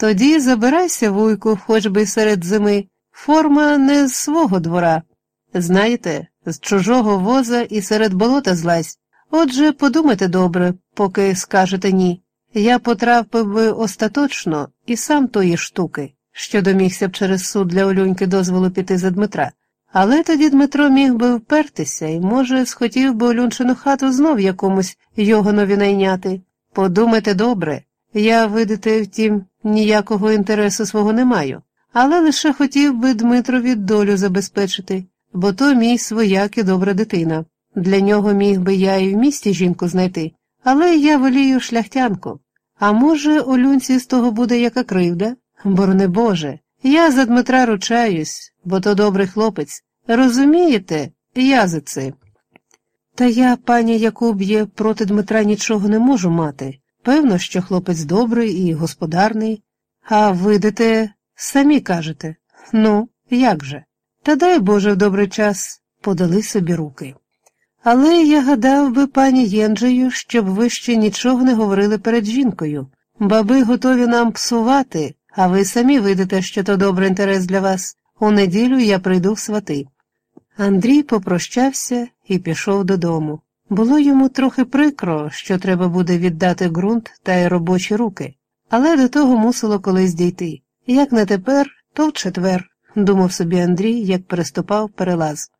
Тоді забирайся, вуйку, хоч би серед зими. Форма не з свого двора. Знаєте, з чужого воза і серед болота злазь. Отже, подумайте добре, поки скажете ні. Я потрапив би остаточно і сам тої штуки, що домігся б через суд для Олюньки дозволу піти за Дмитра. Але тоді Дмитро міг би впертися і, може, схотів би Олюнчину хату знов якомусь Йогонові найняти. Подумайте добре, я, видите, втім, ніякого інтересу свого не маю, але лише хотів би Дмитрові долю забезпечити, бо то мій свояк і добра дитина. Для нього міг би я і в місті жінку знайти, але я волію шляхтянку. А може, у люнці з того буде яка кривда? Борони Боже, я за Дмитра ручаюсь, бо то добрий хлопець. Розумієте, язиці? Та я, пані Якуб'є, проти Дмитра нічого не можу мати. Певно, що хлопець добрий і господарний. А видите, самі кажете ну, як же? Та дай Боже в добрий час подали собі руки. Але я гадав би, пані Єнджею, щоб ви ще нічого не говорили перед жінкою. Баби готові нам псувати, а ви самі видите, що то добрий інтерес для вас. У неділю я прийду в свати. Андрій попрощався і пішов додому. Було йому трохи прикро, що треба буде віддати ґрунт та й робочі руки, але до того мусило колись дійти. Як не тепер, то в четвер, думав собі Андрій, як переступав перелаз.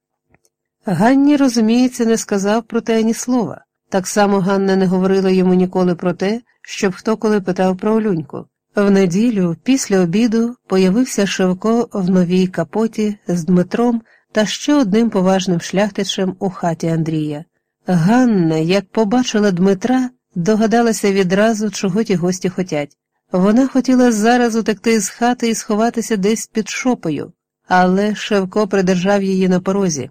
Ганні, розуміється, не сказав про те ані слова. Так само Ганна не говорила йому ніколи про те, щоб хто коли питав про Олюньку. В неділю, після обіду, появився Шевко в новій капоті з Дмитром та ще одним поважним шляхтичем у хаті Андрія. Ганна, як побачила Дмитра, догадалася відразу, чого ті гості хотять. Вона хотіла зараз утекти з хати і сховатися десь під шопою, але Шевко придержав її на порозі.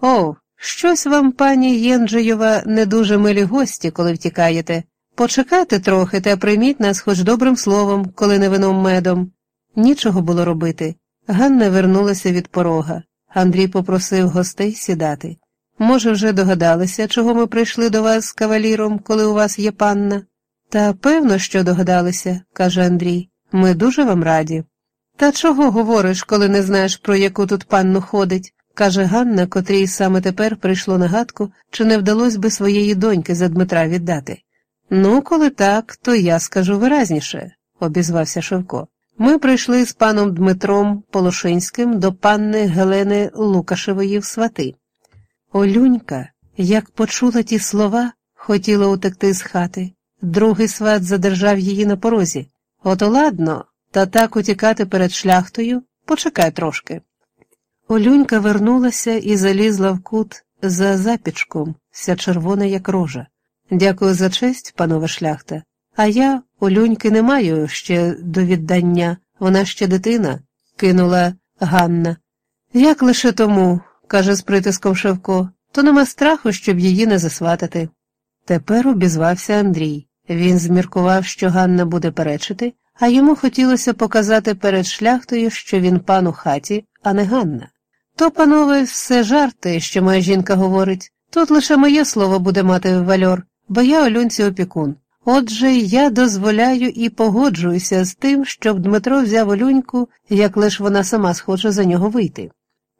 О, щось вам, пані Єнджеєва, не дуже милі гості, коли втікаєте. Почекайте трохи та прийміть нас хоч добрим словом, коли не вином медом. Нічого було робити. Ганна вернулася від порога. Андрій попросив гостей сідати. Може, вже догадалися, чого ми прийшли до вас з каваліром, коли у вас є панна? Та певно, що догадалися, каже Андрій. Ми дуже вам раді. Та чого говориш, коли не знаєш, про яку тут панну ходить? каже Ганна, котрій саме тепер прийшло на гадку, чи не вдалося би своєї доньки за Дмитра віддати. Ну, коли так, то я скажу виразніше, обізвався Шевко. Ми прийшли з паном Дмитром Полошинським до панни Гелени Лукашевої в свати. Олюнька, як почула ті слова, хотіла утекти з хати. Другий сват задержав її на порозі. Ото ладно, та так утікати перед шляхтою, почекай трошки. Олюнька вернулася і залізла в кут за запічком, вся червона, як рожа. Дякую за честь, панове шляхта. А я, Олюньки, не маю ще до віддання, вона ще дитина, кинула Ганна. Як лише тому, каже з притиском Шевко, то нема страху, щоб її не засватати. Тепер обізвався Андрій. Він зміркував, що Ганна буде перечити, а йому хотілося показати перед шляхтою, що він пан у хаті, а не Ганна. То, панове, все жарти, що моя жінка говорить. Тут лише моє слово буде мати вальор, бо я олюнці опікун. Отже, я дозволяю і погоджуюся з тим, щоб Дмитро взяв олюньку, як лиш вона сама схоче за нього вийти.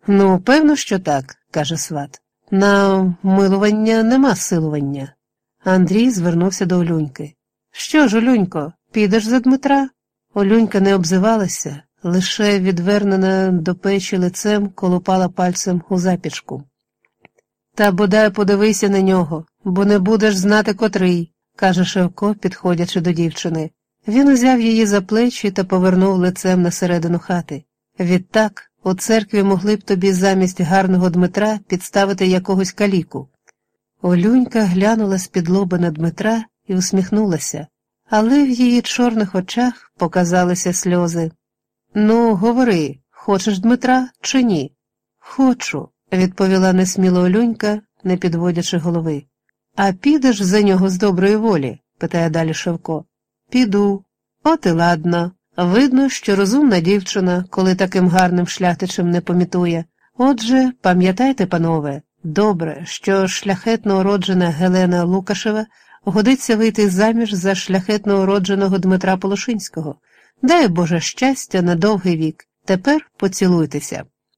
Ну, певно, що так, каже сват. На милування нема силування. Андрій звернувся до Олюньки. Що ж, Олюнько, підеш за Дмитра? Олюнька не обзивалася, лише відвернена до печі лицем колупала пальцем у запічку. Та бодай подивися на нього, бо не будеш знати котрий, каже Шевко, підходячи до дівчини. Він узяв її за плечі та повернув лицем на середину хати. Відтак у церкві могли б тобі замість гарного Дмитра підставити якогось каліку. Олюнька глянула з-під лоба на Дмитра і усміхнулася, але в її чорних очах показалися сльози. Ну, говори, хочеш Дмитра чи ні? Хочу, відповіла несміло Олюнька, не підводячи голови. А підеш за нього з доброї волі? питає далі Шевко. Піду. От і ладно. Видно, що розумна дівчина, коли таким гарним шляхтичем не помітує. Отже, пам'ятайте, панове, добре, що шляхетно уроджена Гелена Лукашева годиться вийти заміж за шляхетно уродженого Дмитра Полошинського. Дай Боже щастя на довгий вік. Тепер поцілуйтеся.